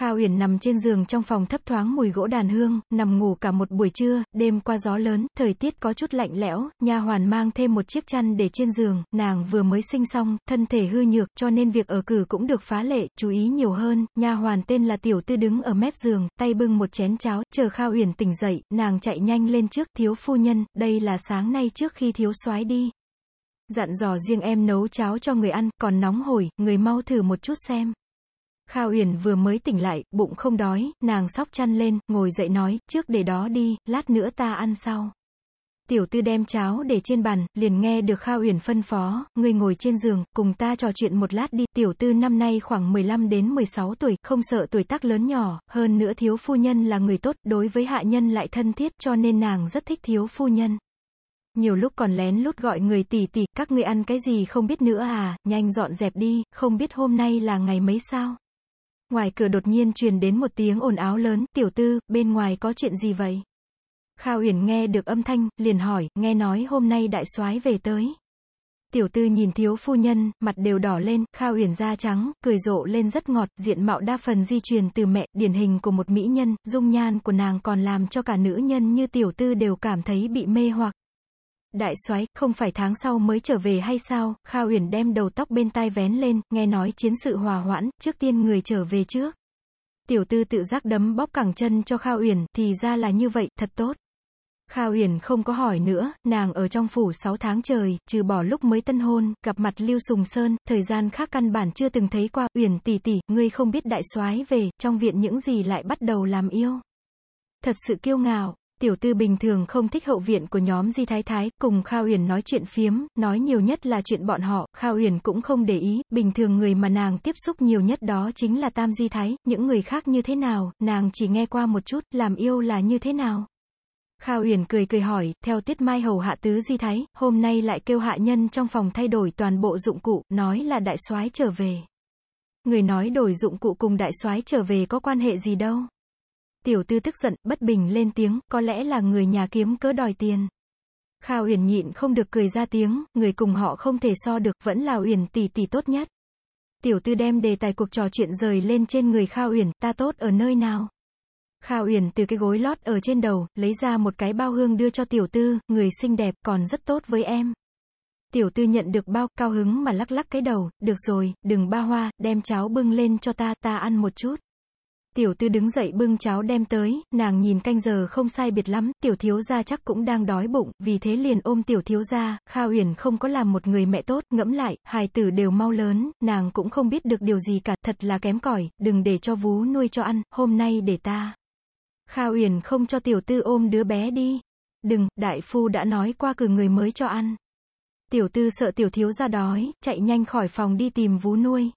Kha Uyển nằm trên giường trong phòng thấp thoáng mùi gỗ đàn hương, nằm ngủ cả một buổi trưa, đêm qua gió lớn, thời tiết có chút lạnh lẽo, nha hoàn mang thêm một chiếc chăn để trên giường, nàng vừa mới sinh xong, thân thể hư nhược, cho nên việc ở cử cũng được phá lệ, chú ý nhiều hơn, nha hoàn tên là Tiểu Tư đứng ở mép giường, tay bưng một chén cháo, chờ Kha Uyển tỉnh dậy, nàng chạy nhanh lên trước, thiếu phu nhân, đây là sáng nay trước khi thiếu soái đi. Dặn dò riêng em nấu cháo cho người ăn, còn nóng hổi, người mau thử một chút xem. Kha Uyển vừa mới tỉnh lại, bụng không đói, nàng sóc chăn lên, ngồi dậy nói, trước để đó đi, lát nữa ta ăn sau. Tiểu tư đem cháo để trên bàn, liền nghe được Kha Uyển phân phó, người ngồi trên giường, cùng ta trò chuyện một lát đi. Tiểu tư năm nay khoảng 15 đến 16 tuổi, không sợ tuổi tác lớn nhỏ, hơn nữa thiếu phu nhân là người tốt, đối với hạ nhân lại thân thiết, cho nên nàng rất thích thiếu phu nhân. Nhiều lúc còn lén lút gọi người tỷ tỷ, các ngươi ăn cái gì không biết nữa à, nhanh dọn dẹp đi, không biết hôm nay là ngày mấy sao. Ngoài cửa đột nhiên truyền đến một tiếng ồn áo lớn, tiểu tư, bên ngoài có chuyện gì vậy? Kha Uyển nghe được âm thanh, liền hỏi, nghe nói hôm nay đại soái về tới. Tiểu tư nhìn thiếu phu nhân, mặt đều đỏ lên, Kha Uyển da trắng, cười rộ lên rất ngọt, diện mạo đa phần di truyền từ mẹ, điển hình của một mỹ nhân, dung nhan của nàng còn làm cho cả nữ nhân như tiểu tư đều cảm thấy bị mê hoặc. Đại soái, không phải tháng sau mới trở về hay sao? Kha Uyển đem đầu tóc bên tai vén lên, nghe nói chiến sự hòa hoãn, trước tiên người trở về trước. Tiểu tư tự giác đấm bóp cẳng chân cho Kha Uyển, thì ra là như vậy, thật tốt. Kha Uyển không có hỏi nữa, nàng ở trong phủ 6 tháng trời, trừ bỏ lúc mới tân hôn, gặp mặt Lưu Sùng Sơn, thời gian khác căn bản chưa từng thấy qua, Uyển tỷ tỷ, ngươi không biết đại soái về, trong viện những gì lại bắt đầu làm yêu. Thật sự kiêu ngạo, Tiểu tư bình thường không thích hậu viện của nhóm Di Thái Thái, cùng Kha Uyển nói chuyện phiếm, nói nhiều nhất là chuyện bọn họ, Kha Uyển cũng không để ý, bình thường người mà nàng tiếp xúc nhiều nhất đó chính là Tam Di Thái, những người khác như thế nào, nàng chỉ nghe qua một chút, làm yêu là như thế nào. Kha Uyển cười cười hỏi, theo tiết mai hầu hạ tứ Di Thái, hôm nay lại kêu hạ nhân trong phòng thay đổi toàn bộ dụng cụ, nói là đại soái trở về. Người nói đổi dụng cụ cùng đại soái trở về có quan hệ gì đâu. Tiểu tư tức giận, bất bình lên tiếng, có lẽ là người nhà kiếm cớ đòi tiền. Kha Uyển nhịn không được cười ra tiếng, người cùng họ không thể so được, vẫn là Uyển tỷ tỷ tốt nhất. Tiểu tư đem đề tài cuộc trò chuyện rời lên trên người Kha Uyển, ta tốt ở nơi nào? Kha Uyển từ cái gối lót ở trên đầu, lấy ra một cái bao hương đưa cho tiểu tư, người xinh đẹp, còn rất tốt với em. Tiểu tư nhận được bao, cao hứng mà lắc lắc cái đầu, được rồi, đừng ba hoa, đem cháo bưng lên cho ta, ta ăn một chút. Tiểu tư đứng dậy bưng cháo đem tới, nàng nhìn canh giờ không sai biệt lắm, tiểu thiếu gia chắc cũng đang đói bụng, vì thế liền ôm tiểu thiếu gia, Kha Uyển không có làm một người mẹ tốt, ngẫm lại, hài tử đều mau lớn, nàng cũng không biết được điều gì cả, thật là kém cỏi, đừng để cho vú nuôi cho ăn, hôm nay để ta. Kha Uyển không cho tiểu tư ôm đứa bé đi. Đừng, đại phu đã nói qua cử người mới cho ăn. Tiểu tư sợ tiểu thiếu gia đói, chạy nhanh khỏi phòng đi tìm vú nuôi.